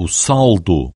o saldo.